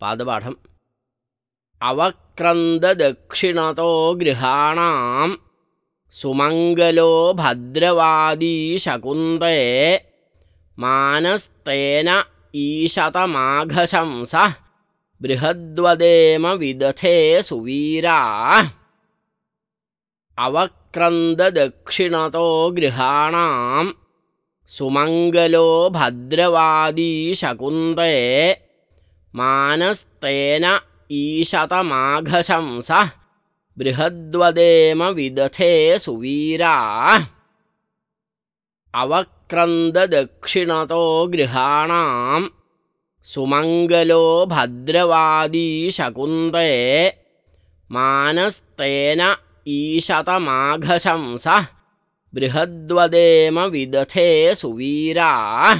पादपाठम्। अवक्रन्ददक्षिणतो गृहाणां सुमङ्गलो भद्रवादी शकुन्ते मानस्तेन ईशतमाघशंसः बृहद्वदेम विदथे सुवीरा। अवक्रन्ददक्षिणतो गृहाणां सुमङ्गलो भद्रवादी शकुन्ते मानस्तेन ईशतमाघशंसः, माघशंसः बृहद्वदेम विदथे सुवीरा। अवक्रन्ददक्षिणतो गृहाणां सुमङ्गलो भद्रवादी शकुन्ते। मानस्तेन ईशतमाघशंसः बृहद्वदेम विदथे सुवीरा